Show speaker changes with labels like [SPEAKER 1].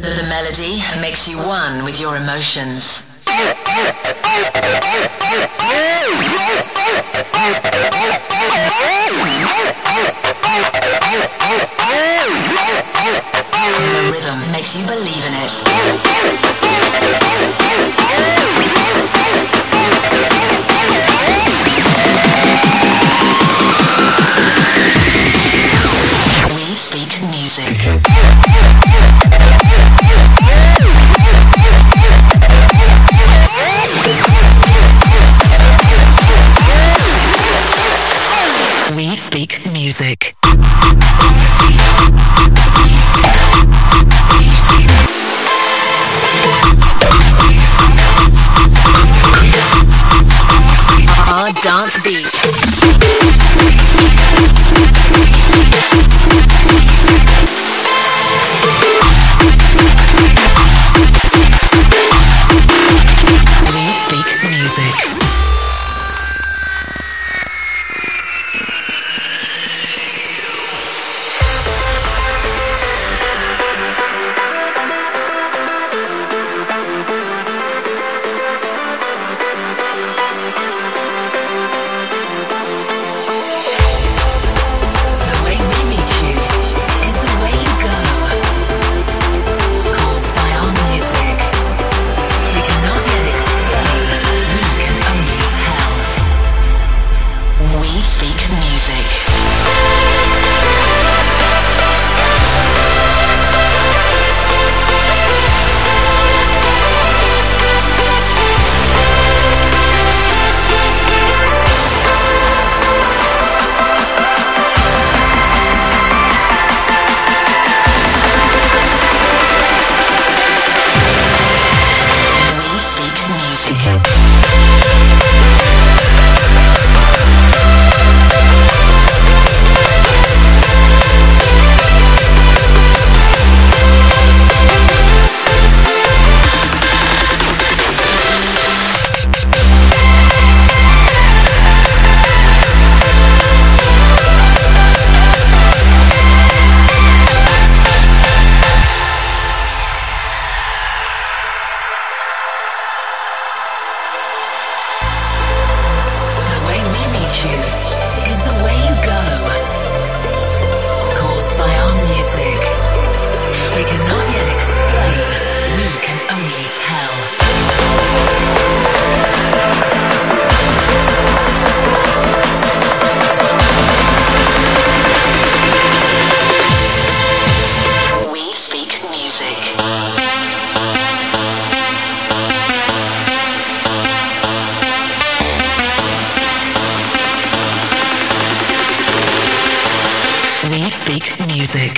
[SPEAKER 1] The melody makes you one with your emotions. The rhythm makes you believe in it. Dance beat. We speak music. Speak you is the way you go. We speak music.